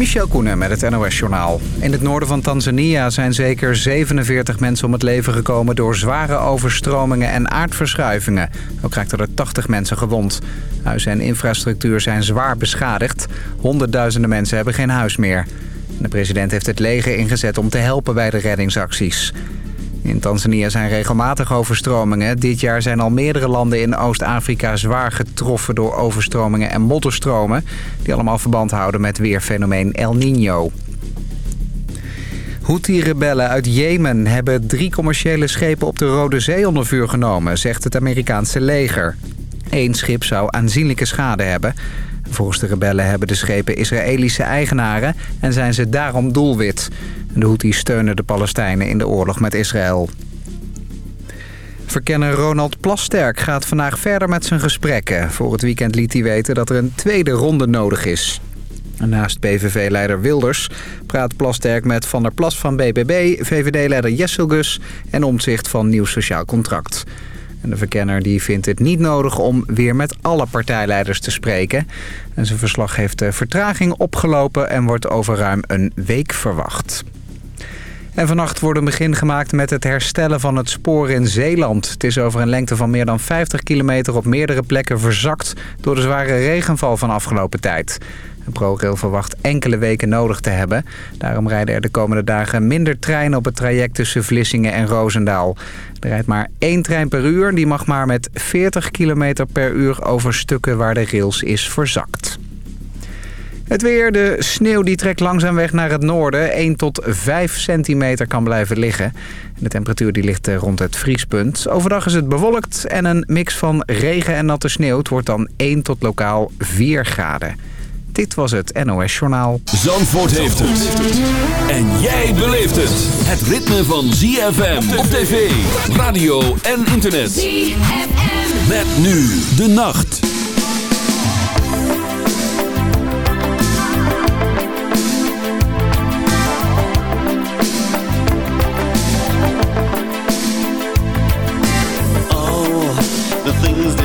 Michel Koenen met het NOS-journaal. In het noorden van Tanzania zijn zeker 47 mensen om het leven gekomen... door zware overstromingen en aardverschuivingen. Ook raakten er 80 mensen gewond. Huizen en infrastructuur zijn zwaar beschadigd. Honderdduizenden mensen hebben geen huis meer. De president heeft het leger ingezet om te helpen bij de reddingsacties. In Tanzania zijn regelmatig overstromingen. Dit jaar zijn al meerdere landen in Oost-Afrika zwaar getroffen door overstromingen en modderstromen... die allemaal verband houden met weerfenomeen El Niño. Houthi-rebellen uit Jemen hebben drie commerciële schepen op de Rode Zee onder vuur genomen, zegt het Amerikaanse leger. Eén schip zou aanzienlijke schade hebben. Volgens de rebellen hebben de schepen Israëlische eigenaren en zijn ze daarom doelwit. De Houthis steunen de Palestijnen in de oorlog met Israël. Verkenner Ronald Plasterk gaat vandaag verder met zijn gesprekken. Voor het weekend liet hij weten dat er een tweede ronde nodig is. Naast PVV-leider Wilders praat Plasterk met Van der Plas van BBB... VVD-leider Jesselgus en Omtzigt van Nieuw Sociaal Contract. En de verkenner die vindt het niet nodig om weer met alle partijleiders te spreken. En zijn verslag heeft vertraging opgelopen en wordt over ruim een week verwacht. En vannacht wordt een begin gemaakt met het herstellen van het spoor in Zeeland. Het is over een lengte van meer dan 50 kilometer op meerdere plekken verzakt... door de zware regenval van afgelopen tijd. ProRail verwacht enkele weken nodig te hebben. Daarom rijden er de komende dagen minder treinen op het traject tussen Vlissingen en Roosendaal. Er rijdt maar één trein per uur. Die mag maar met 40 km per uur over stukken waar de rails is verzakt. Het weer, de sneeuw die trekt langzaam weg naar het noorden. 1 tot 5 centimeter kan blijven liggen. De temperatuur die ligt rond het vriespunt. Overdag is het bewolkt en een mix van regen en natte sneeuw. Het wordt dan 1 tot lokaal 4 graden. Dit was het NOS Journaal. Zandvoort heeft het. En jij beleeft het. Het ritme van ZFM op tv, radio en internet. ZFM. Met nu de nacht. Made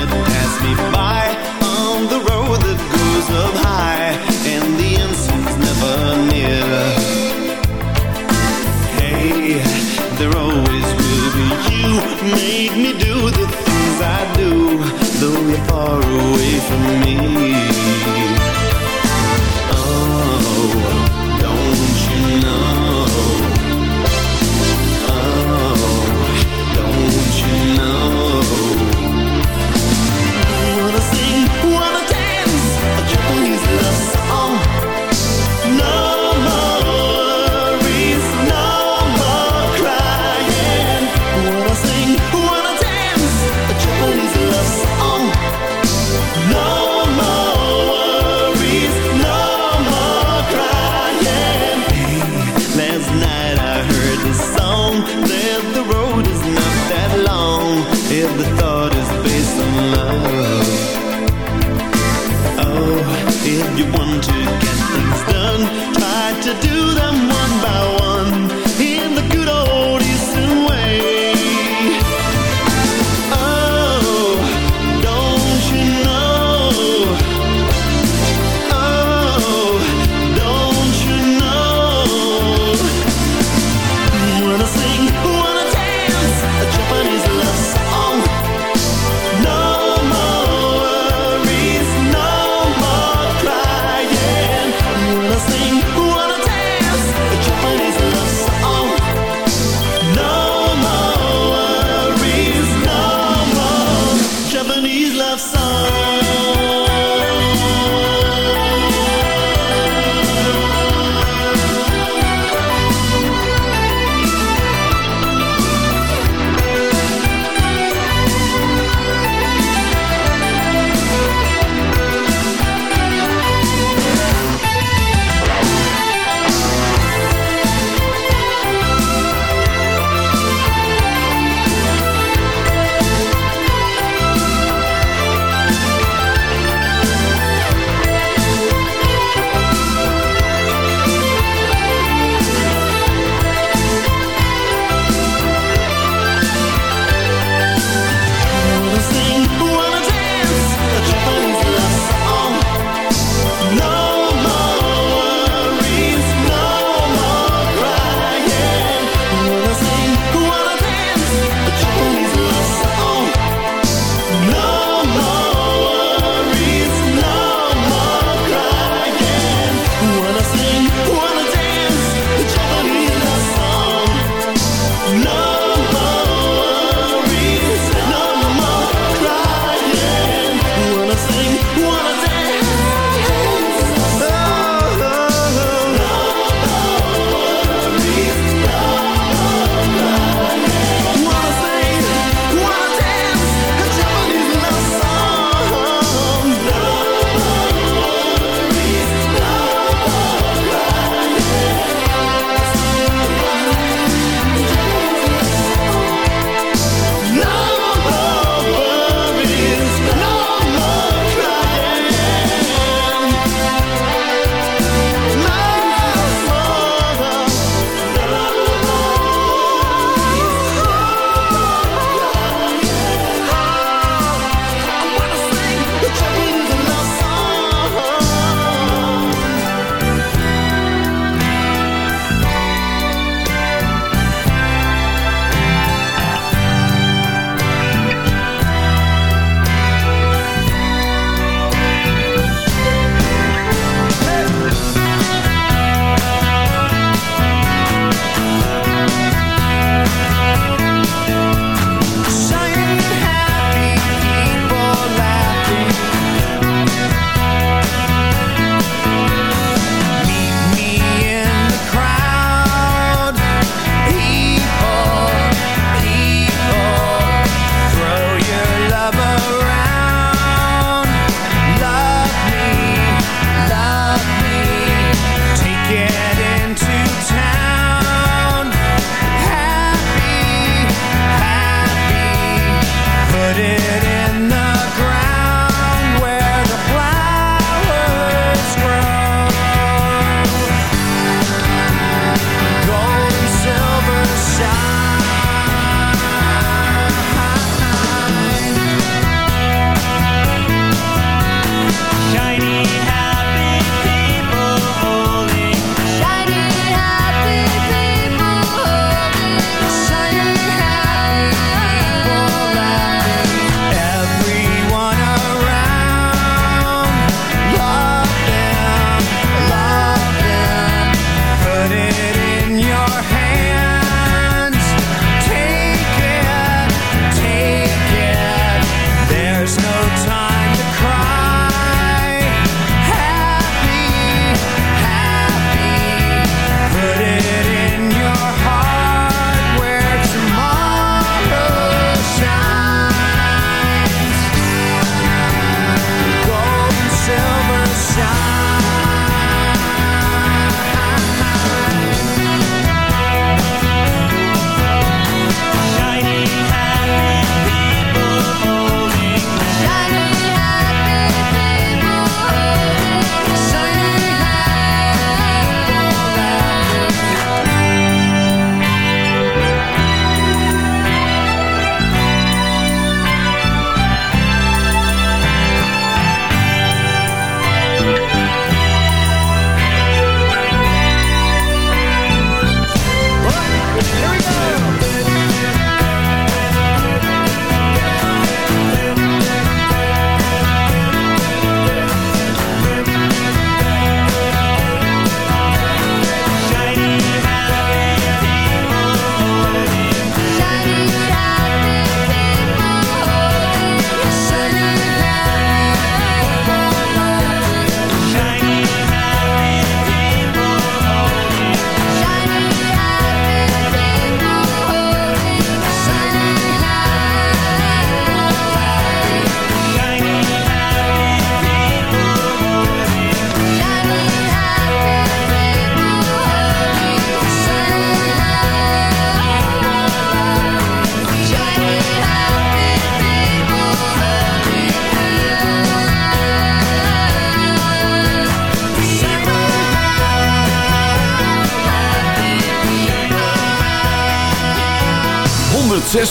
106.9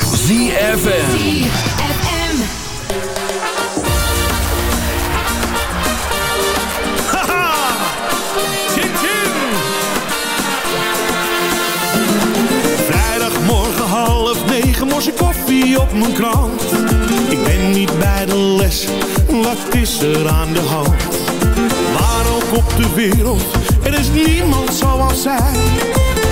ZFN Morse koffie op mijn krant. Ik ben niet bij de les, wat is er aan de hand? Waar ook op de wereld, er is niemand zoals zij.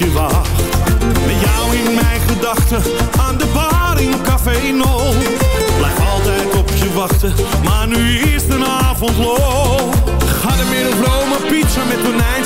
je wacht. Met jou in mijn gedachten, aan de bar in Café No. Blijf altijd op je wachten, maar nu is de avond low. Ga de middel Rome, pizza met tonijn.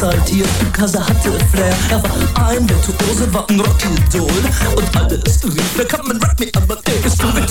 Exaltiert, er hatte Flair. Er war ein Virtuose, war ein Rockidol. Und alles rief, na kann man Rock me Amadeus. Du mit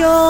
yo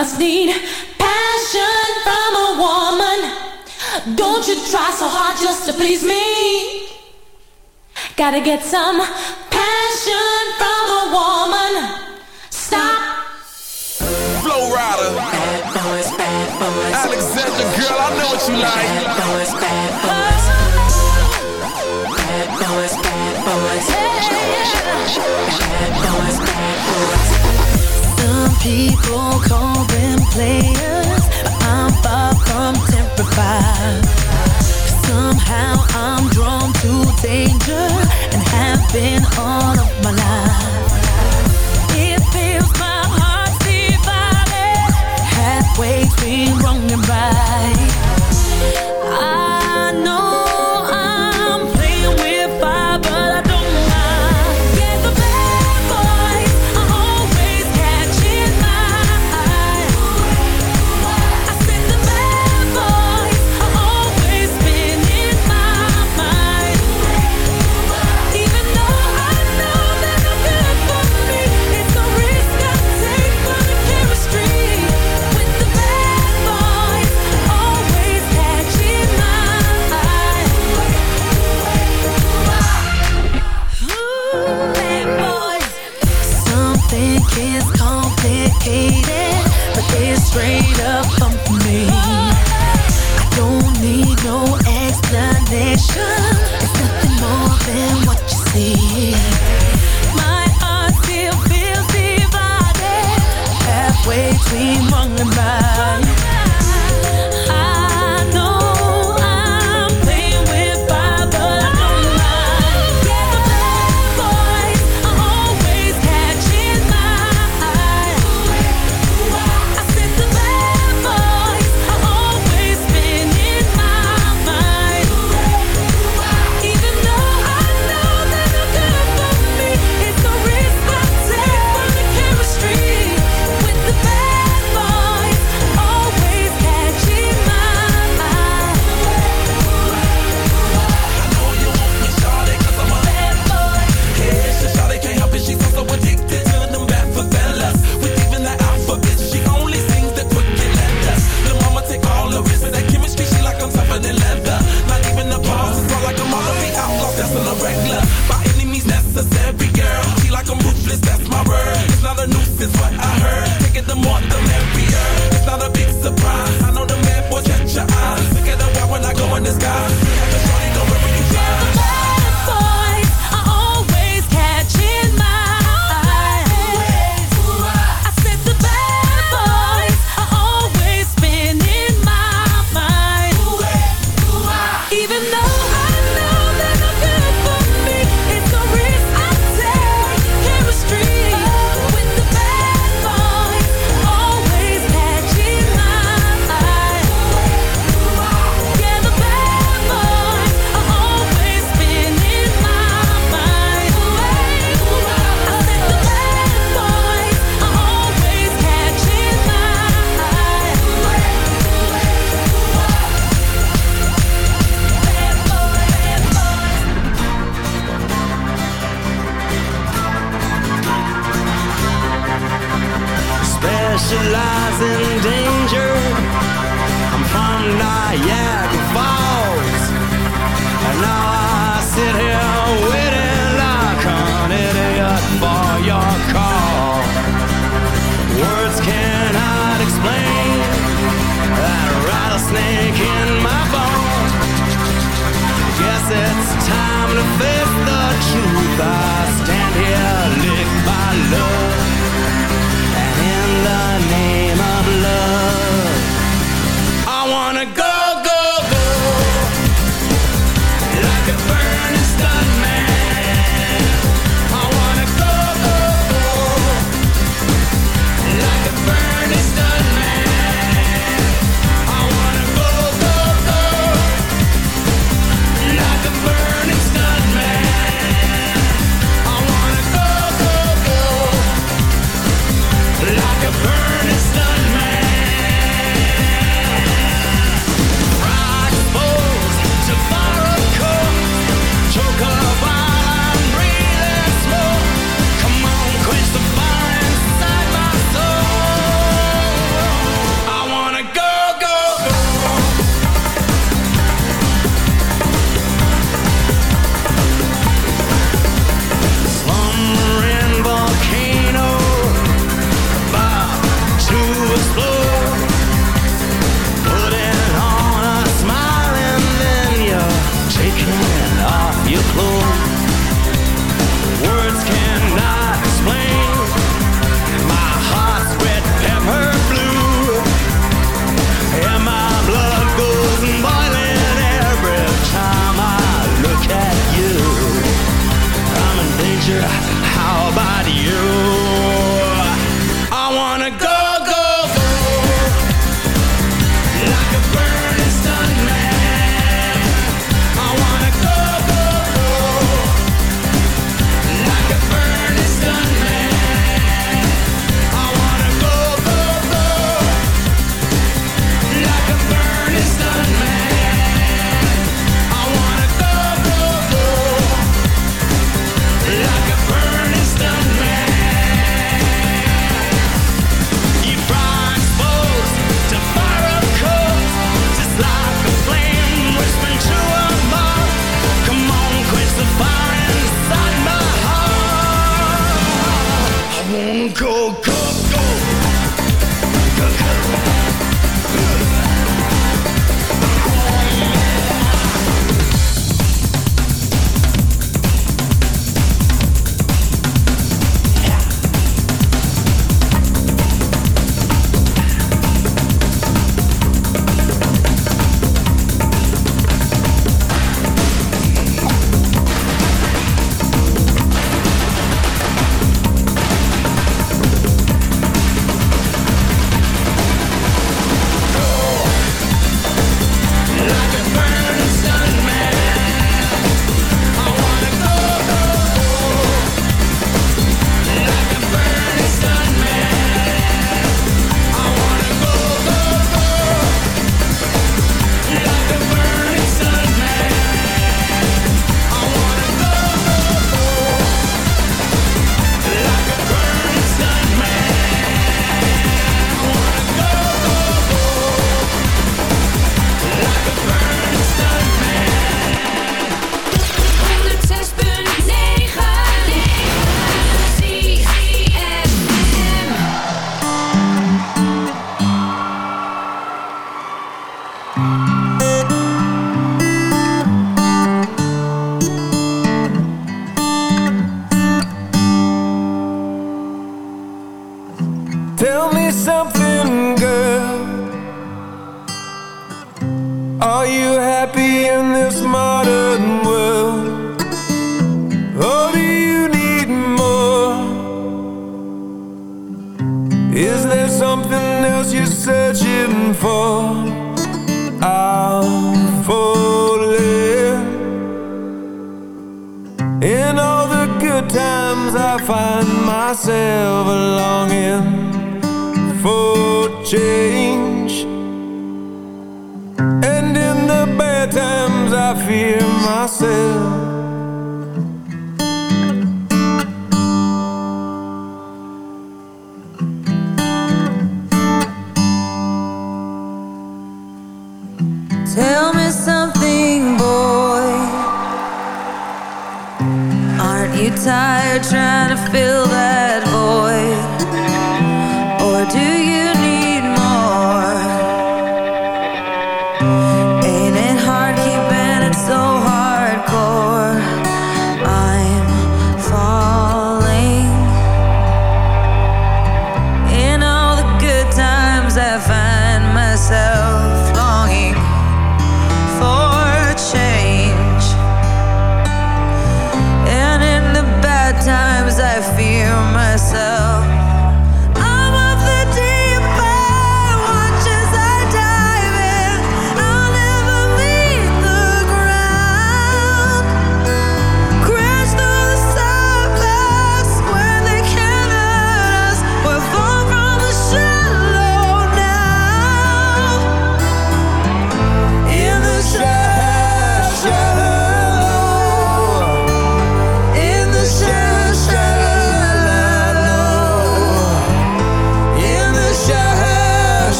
must need passion from a woman. Don't you try so hard just to please me. Gotta get some passion from a woman. Stop. Flo Rida. Bad boys, bad boys. Alexandra, girl, I know what you like. Bad boys, bad boys. Bad boys, bad boys. Bad boys, bad boys. People call them players, I'm far from terrified. Somehow I'm drawn to danger and have been all of my life. It feels my heart divided, halfway wrong and right. I know. connection.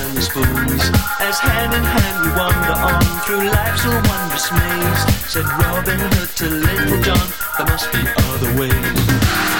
and the spoons. As hand in hand we wander on through life's a wondrous maze. Said Robin Hood to Little John, there must be other ways.